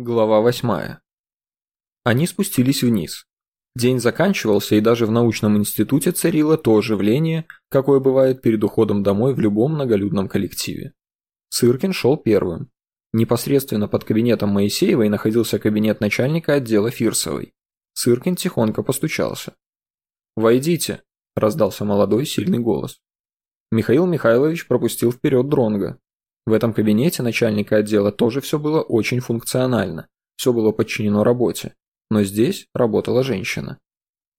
Глава восьмая. Они спустились вниз. День заканчивался, и даже в научном институте царило то оживление, какое бывает перед уходом домой в любом многолюдном коллективе. Сыркин шел первым. Непосредственно под кабинетом Моисеевой находился кабинет начальника отдела Фирсовой. Сыркин тихонько постучался. «Войдите», – раздался молодой сильный голос. Михаил Михайлович пропустил вперед Дронга. В этом кабинете начальника отдела тоже все было очень функционально, все было подчинено работе, но здесь работала женщина.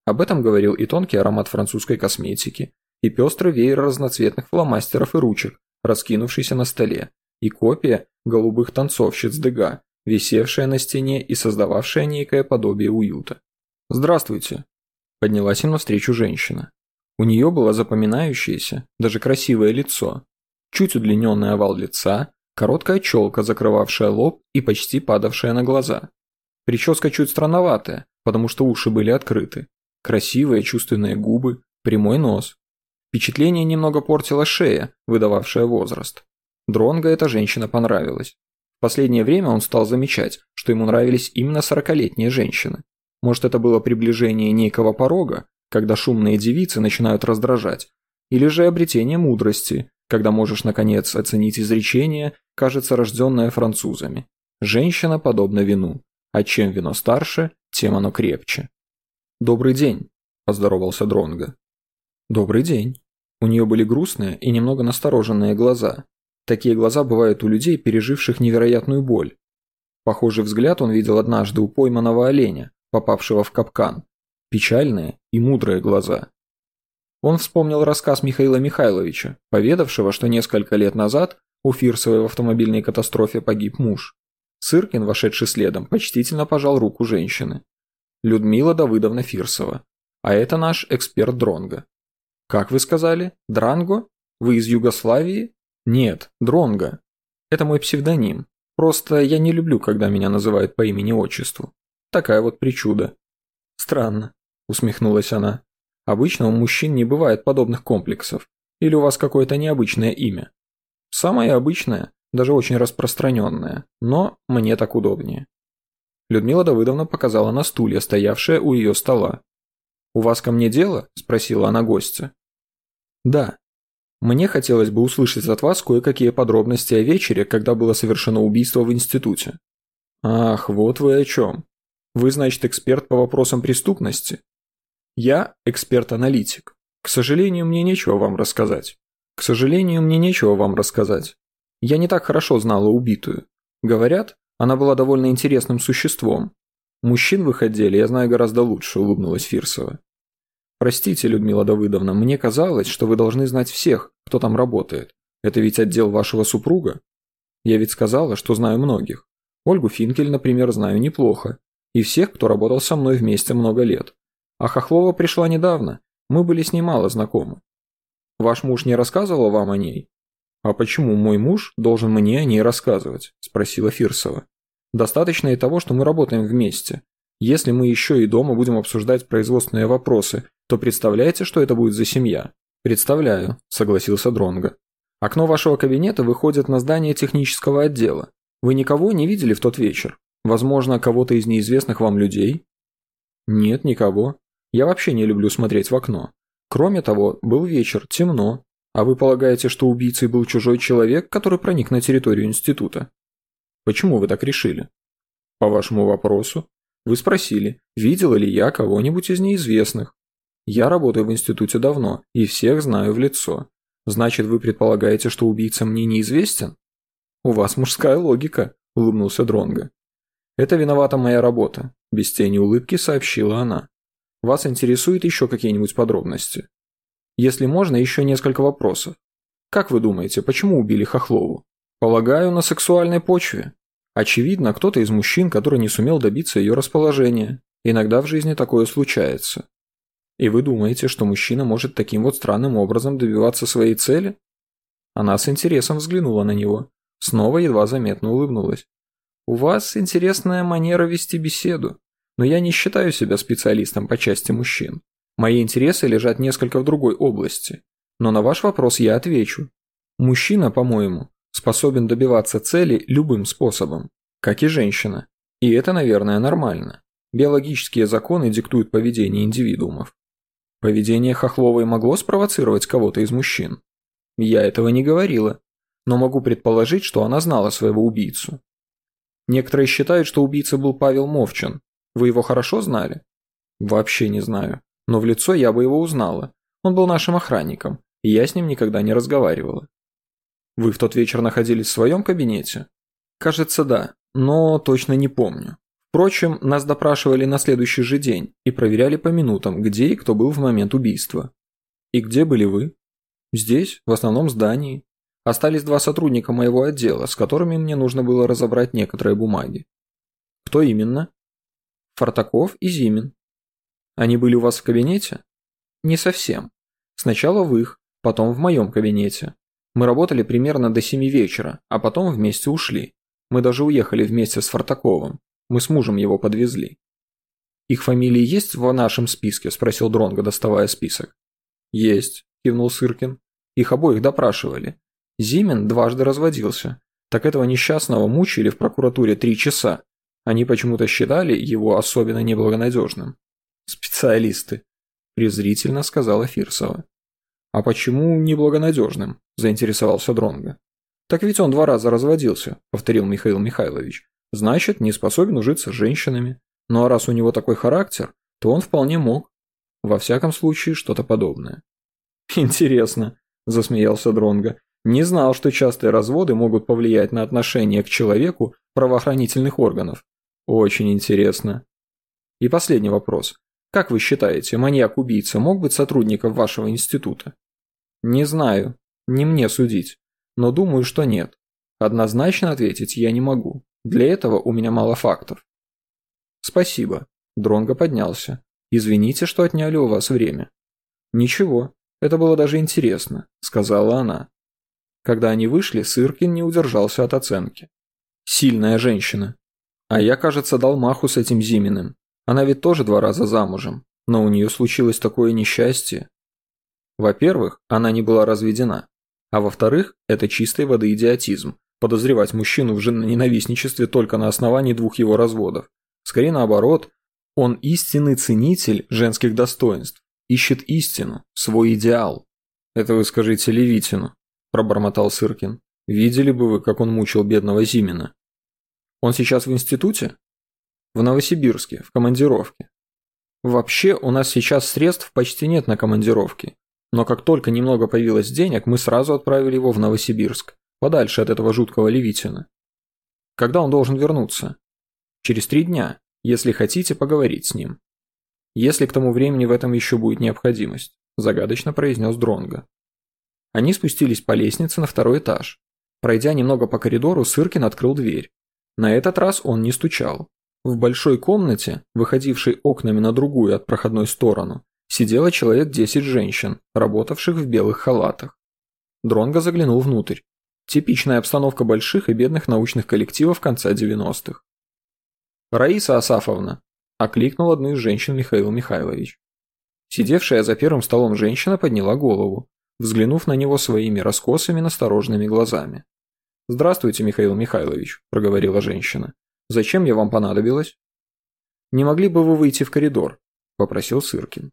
Об этом говорил и тонкий аромат французской косметики, и пестрый веер разноцветных фломастеров и ручек, раскинувшийся на столе, и копия голубых танцовщиц Дега, висевшая на стене и создававшая некое подобие уюта. «Здравствуйте», – поднялась им навстречу женщина. У нее было запоминающееся, даже красивое лицо, чуть удлиненный овал лица, короткая челка, закрывавшая лоб и почти падавшая на глаза. Прическа чуть странноватая, потому что уши были открыты. Красивые чувственные губы, прямой нос. Впечатление немного портила шея, выдававшая возраст. Дронго эта женщина понравилась. В последнее время он стал замечать, что ему нравились именно сорокалетние женщины. Может, это было приближение некого порога, когда шумные девицы начинают раздражать, или же обретение мудрости, когда можешь наконец оценить изречение, кажется рожденное французами. Женщина подобна вину, а чем вино старше, тем оно крепче. «Добрый день», – поздоровался Дронго. «Добрый день». У нее были грустные и немного настороженные глаза. Такие глаза бывают у людей, переживших невероятную боль. Похожий взгляд он видел однажды у пойманного оленя, попавшего в капкан. Печальные и мудрые глаза. Он вспомнил рассказ Михаила Михайловича, поведавшего, что несколько лет назад у Фирсовой в автомобильной катастрофе погиб муж. Сыркин, вошедший следом, почтительно пожал руку женщины. Людмила Давыдовна Фирсова. А это наш эксперт Дронга. Как вы сказали? Дранго? Вы из Югославии? Нет, Дронга. Это мой псевдоним. Просто я не люблю, когда меня называют по имени-отчеству. Такая вот причуда. Странно, усмехнулась она. Обычно у мужчин не бывает подобных комплексов. Или у вас какое-то необычное имя. Самое обычное, даже очень распространенное, но мне так удобнее. Людмила Давыдовна показала на стулья, стоявшее у ее стола. «У вас ко мне дело?» – спросила она гостя. «Да. Мне хотелось бы услышать от вас кое-какие подробности о вечере, когда было совершено убийство в институте». «Ах, вот вы о чем. Вы, значит, эксперт по вопросам преступности?» Я эксперт-аналитик. К сожалению, мне нечего вам рассказать. К сожалению, мне нечего вам рассказать. Я не так хорошо знала убитую. Говорят, она была довольно интересным существом. Мужчин в их отделе я знаю гораздо лучше, улыбнулась Фирсова. Простите, Людмила Давыдовна, мне казалось, что вы должны знать всех, кто там работает. Это ведь отдел вашего супруга? Я ведь сказала, что знаю многих. Ольгу Финкель, например, знаю неплохо. И всех, кто работал со мной вместе много лет. А Хохлова пришла недавно. Мы были с ней мало знакомы. Ваш муж не рассказывал вам о ней? А почему мой муж должен мне о ней рассказывать? Спросила Фирсова. Достаточно и того, что мы работаем вместе. Если мы еще и дома будем обсуждать производственные вопросы, то представляете, что это будет за семья? Представляю, согласился Дронга. Окно вашего кабинета выходит на здание технического отдела. Вы никого не видели в тот вечер? Возможно, кого-то из неизвестных вам людей? Нет, никого. Я вообще не люблю смотреть в окно. Кроме того, был вечер, темно. А вы полагаете, что убийцей был чужой человек, который проник на территорию института? Почему вы так решили? По вашему вопросу. Вы спросили, видел ли я кого-нибудь из неизвестных. Я работаю в институте давно и всех знаю в лицо. Значит, вы предполагаете, что убийца мне неизвестен? У вас мужская логика, улыбнулся Дронга. Это виновата моя работа, без тени улыбки сообщила она. Вас интересуют еще какие-нибудь подробности? Если можно, еще несколько вопросов. Как вы думаете, почему убили Хохлову? Полагаю, на сексуальной почве. Очевидно, кто-то из мужчин, который не сумел добиться ее расположения. Иногда в жизни такое случается. И вы думаете, что мужчина может таким вот странным образом добиваться своей цели? Она с интересом взглянула на него. Снова едва заметно улыбнулась. У вас интересная манера вести беседу но я не считаю себя специалистом по части мужчин. Мои интересы лежат несколько в другой области. Но на ваш вопрос я отвечу. Мужчина, по-моему, способен добиваться цели любым способом, как и женщина. И это, наверное, нормально. Биологические законы диктуют поведение индивидуумов. Поведение Хохловой могло спровоцировать кого-то из мужчин? Я этого не говорила, но могу предположить, что она знала своего убийцу. Некоторые считают, что убийца был Павел Мовчан. Вы его хорошо знали? Вообще не знаю. Но в лицо я бы его узнала. Он был нашим охранником, и я с ним никогда не разговаривала. Вы в тот вечер находились в своем кабинете? Кажется, да, но точно не помню. Впрочем, нас допрашивали на следующий же день и проверяли по минутам, где и кто был в момент убийства. И где были вы? Здесь, в основном здании. Остались два сотрудника моего отдела, с которыми мне нужно было разобрать некоторые бумаги. Кто именно? Фартаков и Зимин. Они были у вас в кабинете? Не совсем. Сначала в их, потом в моем кабинете. Мы работали примерно до семи вечера, а потом вместе ушли. Мы даже уехали вместе с Фартаковым. Мы с мужем его подвезли. Их фамилии есть в нашем списке? Спросил Дронго, доставая список. Есть, кивнул Сыркин. Их обоих допрашивали. Зимин дважды разводился. Так этого несчастного мучили в прокуратуре три часа. Они почему-то считали его особенно неблагонадежным. «Специалисты», – презрительно сказала Фирсова. «А почему неблагонадежным?» – заинтересовался Дронго. «Так ведь он два раза разводился», – повторил Михаил Михайлович. «Значит, не способен ужиться с женщинами. Ну а раз у него такой характер, то он вполне мог. Во всяком случае, что-то подобное». «Интересно», – засмеялся Дронго. «Не знал, что частые разводы могут повлиять на отношение к человеку правоохранительных органов. Очень интересно». И последний вопрос. Как вы считаете, маньяк-убийца мог быть сотрудником вашего института? Не знаю, не мне судить, но думаю, что нет. Однозначно ответить я не могу. Для этого у меня мало фактов. Спасибо. Дронго поднялся. Извините, что отняли у вас время. Ничего, это было даже интересно, сказала она. Когда они вышли, Сыркин не удержался от оценки. Сильная женщина. А я, кажется, дал маху с этим Зиминым. Она ведь тоже два раза замужем, но у нее случилось такое несчастье. Во-первых, она не была разведена. А во-вторых, это чистой воды идиотизм – подозревать мужчину в женоненавистничестве только на основании двух его разводов. Скорее наоборот, он истинный ценитель женских достоинств, ищет истину, свой идеал. «Это вы скажите Левитину», – пробормотал Сыркин. «Видели бы вы, как он мучил бедного Зимина?» «Он сейчас в институте?» В Новосибирске, в командировке. Вообще, у нас сейчас средств почти нет на командировки. Но как только немного появилось денег, мы сразу отправили его в Новосибирск, подальше от этого жуткого Левитина. Когда он должен вернуться? Через три дня, если хотите поговорить с ним. Если к тому времени в этом еще будет необходимость, загадочно произнес Дронго. Они спустились по лестнице на второй этаж. Пройдя немного по коридору, Сыркин открыл дверь. На этот раз он не стучал. В большой комнате, выходившей окнами на другую от проходной сторону, сидело человек 10 женщин, работавших в белых халатах. Дронго заглянул внутрь. Типичная обстановка больших и бедных научных коллективов конца 90-х. «Раиса Асафовна!» – окликнул одну из женщин Михаил Михайлович. Сидевшая за первым столом женщина подняла голову, взглянув на него своими раскосыми настороженными глазами. «Здравствуйте, Михаил Михайлович», – проговорила женщина. Зачем я вам понадобилась?» «Не могли бы вы выйти в коридор?» – попросил Сыркин.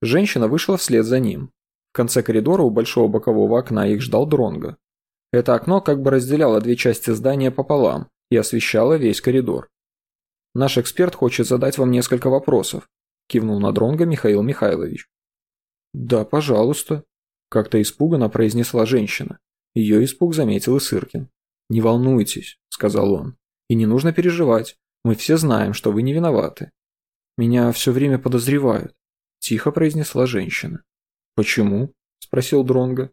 Женщина вышла вслед за ним. В конце коридора у большого бокового окна их ждал Дронго. Это окно как бы разделяло две части здания пополам и освещало весь коридор. «Наш эксперт хочет задать вам несколько вопросов», – кивнул на Дронго Михаил Михайлович. «Да, пожалуйста», – как-то испуганно произнесла женщина. Ее испуг заметил и Сыркин. «Не волнуйтесь», – сказал он. И не нужно переживать. Мы все знаем, что вы не виноваты. Меня все время подозревают, тихо произнесла женщина. Почему? спросил Дронга.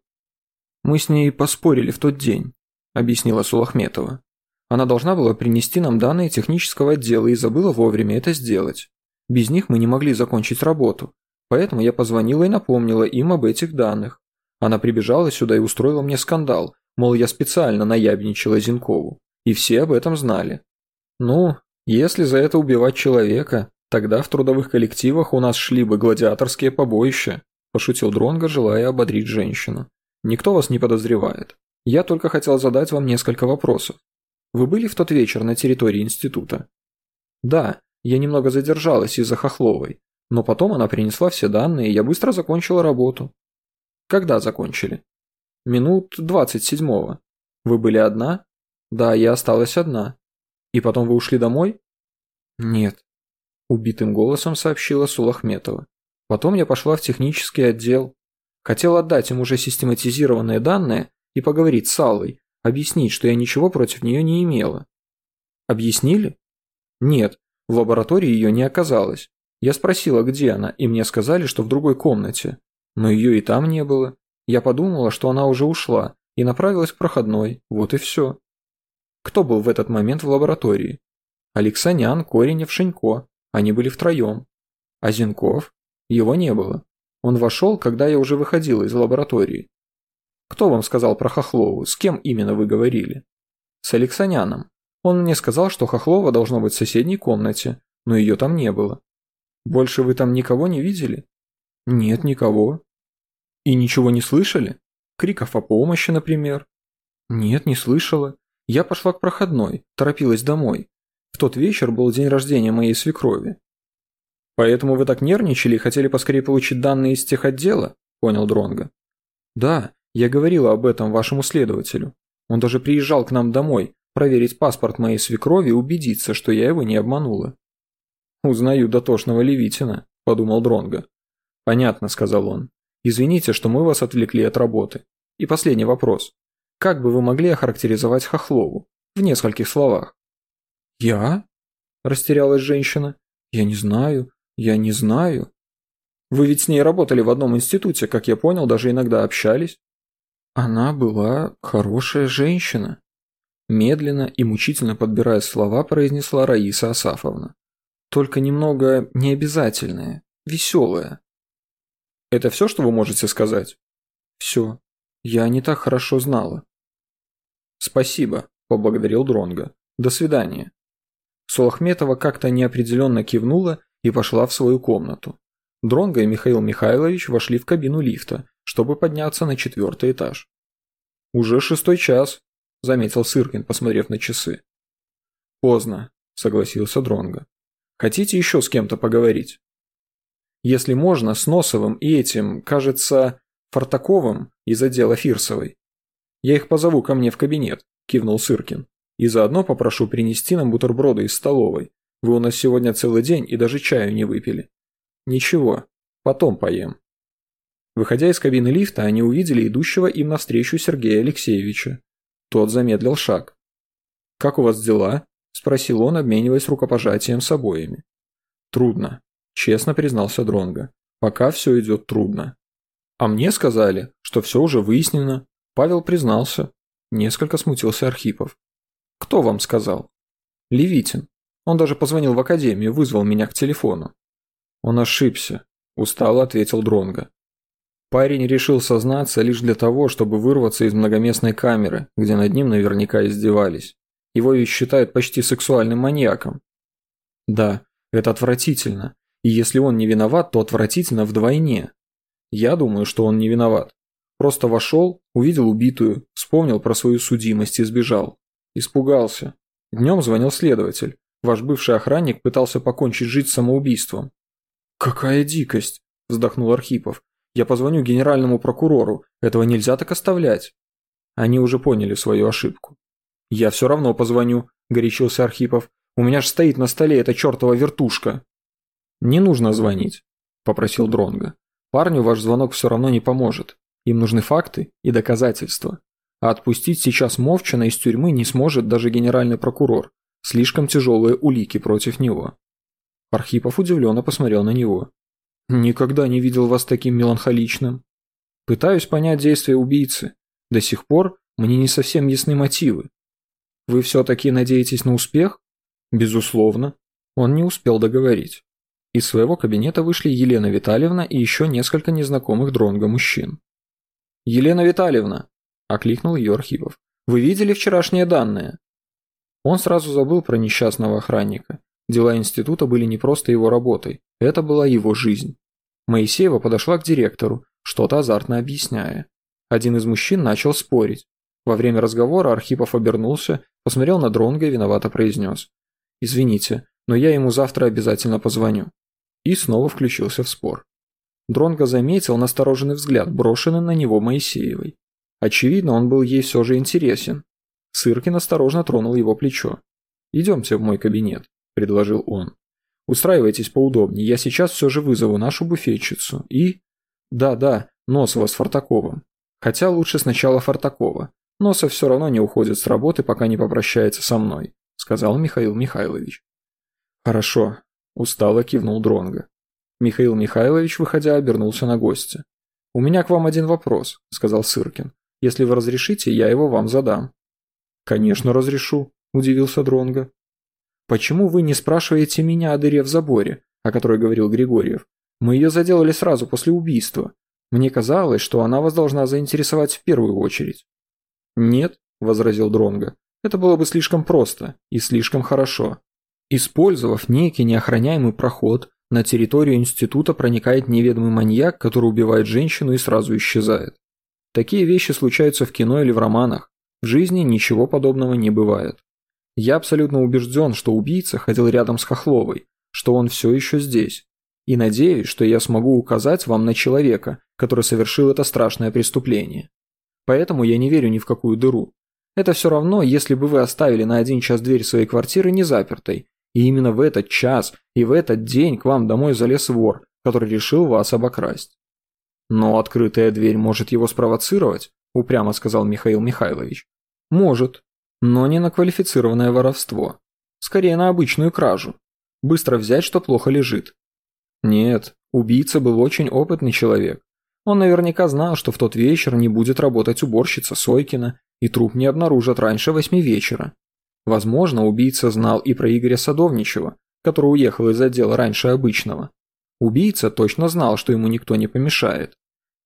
Мы с ней поспорили в тот день, объяснила Сулахметова. Она должна была принести нам данные технического отдела и забыла вовремя это сделать. Без них мы не могли закончить работу, поэтому я позвонила и напомнила им об этих данных. Она прибежала сюда и устроила мне скандал, мол, я специально наябничала Зинкову. И все об этом знали. Ну, если за это убивать человека, тогда в трудовых коллективах у нас шли бы гладиаторские побоища, пошутил Дронго, желая ободрить женщину. Никто вас не подозревает. Я только хотел задать вам несколько вопросов. Вы были в тот вечер на территории института? Да, я немного задержалась из-за Хохловой, но потом она принесла все данные, и я быстро закончила работу. Когда закончили? Минут двадцать седьмого. Вы были одна? Да, я осталась одна. И потом вы ушли домой? Нет. Убитым голосом сообщила Сулахметова. Потом я пошла в технический отдел. Хотел отдать им уже систематизированные данные и поговорить с Аллой, объяснить, что я ничего против нее не имела. Объяснили? Нет, в лаборатории ее не оказалось. Я спросила, где она, и мне сказали, что в другой комнате. Но ее и там не было. Я подумала, что она уже ушла, и направилась к проходной, вот и все. Кто был в этот момент в лаборатории? Алексанян, Коренев, Шенько. Они были втроем. А Зинков? Его не было. Он вошел, когда я уже выходила из лаборатории. Кто вам сказал про Хохлову? С кем именно вы говорили? С Алексаняном. Он мне сказал, что Хохлова должно быть в соседней комнате, но ее там не было. Больше вы там никого не видели? Нет, никого. И ничего не слышали? Криков о помощи, например? Нет, не слышала. Я пошла к проходной, торопилась домой. В тот вечер был день рождения моей свекрови. Поэтому вы так нервничали и хотели поскорее получить данные из тех отдела? Понял Дронга. Да, я говорила об этом вашему следователю. Он даже приезжал к нам домой, проверить паспорт моей свекрови и убедиться, что я его не обманула. «Узнаю дотошного Левитина», – подумал Дронга. «Понятно», – сказал он. «Извините, что мы вас отвлекли от работы. И последний вопрос. Как бы вы могли охарактеризовать Хохлову? В нескольких словах». «Я?» – растерялась женщина. «Я не знаю. Я не знаю. Вы ведь с ней работали в одном институте, как я понял, даже иногда общались». Она была хорошая женщина. Медленно и мучительно подбирая слова, произнесла Раиса Асафовна. Только немного необязательная, веселая. Это все, что вы можете сказать? Все. Я не так хорошо знала. Спасибо, поблагодарил Дронга. До свидания. Сулахметова как-то неопределенно кивнула и пошла в свою комнату. Дронга и Михаил Михайлович вошли в кабину лифта, чтобы подняться на четвертый этаж. «Уже шестой час», – заметил Сыркин, посмотрев на часы. «Поздно», – согласился Дронга. Хотите еще с кем-то поговорить? Если можно, с Носовым и этим, кажется, Фартаковым из отдела Фирсовой. Я их позову ко мне в кабинет, кивнул Сыркин. И заодно попрошу принести нам бутерброды из столовой. Вы у нас сегодня целый день и даже чаю не выпили. Ничего, потом поем. Выходя из кабины лифта, они увидели идущего им навстречу Сергея Алексеевича. Тот замедлил шаг. «Как у вас дела?» – спросил он, обмениваясь рукопожатием с обоими. «Трудно», – честно признался Дронго. «Пока все идет трудно». «А мне сказали, что все уже выяснено». Павел признался. Несколько смутился Архипов. «Кто вам сказал?» «Левитин. Он даже позвонил в академию, вызвал меня к телефону». «Он ошибся», – устало ответил Дронго. Парень решил сознаться лишь для того, чтобы вырваться из многоместной камеры, где над ним наверняка издевались. Его ведь считают почти сексуальным маньяком. Да, это отвратительно. И если он не виноват, то отвратительно вдвойне. Я думаю, что он не виноват. Просто вошел, увидел убитую, вспомнил про свою судимость и сбежал. Испугался. Днем звонил следователь. Ваш бывший охранник пытался покончить жизнь самоубийством. «Какая дикость!» – вздохнул Архипов. «Я позвоню генеральному прокурору. Этого нельзя так оставлять». Они уже поняли свою ошибку. «Я все равно позвоню», – горячился Архипов. «У меня ж стоит на столе эта чертова вертушка». «Не нужно звонить», – попросил Дронга. «Парню ваш звонок все равно не поможет. Им нужны факты и доказательства. А отпустить сейчас Мовчина из тюрьмы не сможет даже генеральный прокурор. Слишком тяжелые улики против него». Архипов удивленно посмотрел на него. «Никогда не видел вас таким меланхоличным. Пытаюсь понять действия убийцы. До сих пор мне не совсем ясны мотивы. Вы все-таки надеетесь на успех? Безусловно. Он не успел договорить. Из своего кабинета вышли Елена Витальевна и еще несколько незнакомых дронго мужчин. «Елена Витальевна!» – окликнул ее Архипов. «Вы видели вчерашние данные?» Он сразу забыл про несчастного охранника. Дела института были не просто его работой, это была его жизнь. Моисеева подошла к директору, что-то азартно объясняя. Один из мужчин начал спорить. Во время разговора Архипов обернулся, посмотрел на Дронга и виновато произнес. «Извините, но я ему завтра обязательно позвоню. И снова включился в спор. Дронго заметил настороженный взгляд, брошенный на него Моисеевой. Очевидно, он был ей все же интересен. Сыркин осторожно тронул его плечо. «Идемте в мой кабинет», – предложил он. «Устраивайтесь поудобнее, я сейчас все же вызову нашу буфетчицу и...» «Да-да, Носова с Фартаковым. Хотя лучше сначала Фартакова. Носов все равно не уходит с работы, пока не попрощается со мной», – сказал Михаил Михайлович. «Хорошо», – устало кивнул Дронго. Михаил Михайлович, выходя, обернулся на гостя. «У меня к вам один вопрос», – сказал Сыркин. «Если вы разрешите, я его вам задам». «Конечно, разрешу», – удивился Дронго. «Почему вы не спрашиваете меня о дыре в заборе, о которой говорил Григорьев? Мы ее заделали сразу после убийства. Мне казалось, что она вас должна заинтересовать в первую очередь». «Нет», – возразил Дронго. «Это было бы слишком просто и слишком хорошо. Использовав некий неохраняемый проход, на территорию института проникает неведомый маньяк, который убивает женщину и сразу исчезает. Такие вещи случаются в кино или в романах. В жизни ничего подобного не бывает. Я абсолютно убежден, что убийца ходил рядом с Хохловой, что он все еще здесь. И надеюсь, что я смогу указать вам на человека, который совершил это страшное преступление. Поэтому я не верю ни в какую дыру. Это все равно, если бы вы оставили на один час дверь своей квартиры не запертой, и именно в этот час и в этот день к вам домой залез вор, который решил вас обокрасть. Но открытая дверь может его спровоцировать, упрямо сказал Михаил Михайлович. Может, но не на квалифицированное воровство. Скорее на обычную кражу. Быстро взять, что плохо лежит. Нет, убийца был очень опытный человек. Он наверняка знал, что в тот вечер не будет работать уборщица Сойкина, и труп не обнаружат раньше восьми вечера. Возможно, убийца знал и про Игоря Садовничева, который уехал из отдела раньше обычного. Убийца точно знал, что ему никто не помешает.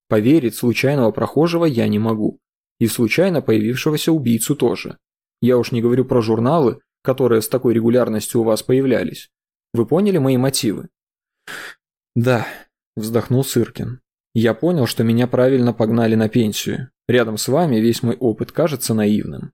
Поверить случайного прохожего я не могу. И случайно появившегося убийцу тоже. Я уж не говорю про журналы, которые с такой регулярностью у вас появлялись. Вы поняли мои мотивы? Да, вздохнул Сыркин. Я понял, что меня правильно погнали на пенсию. Рядом с вами весь мой опыт кажется наивным.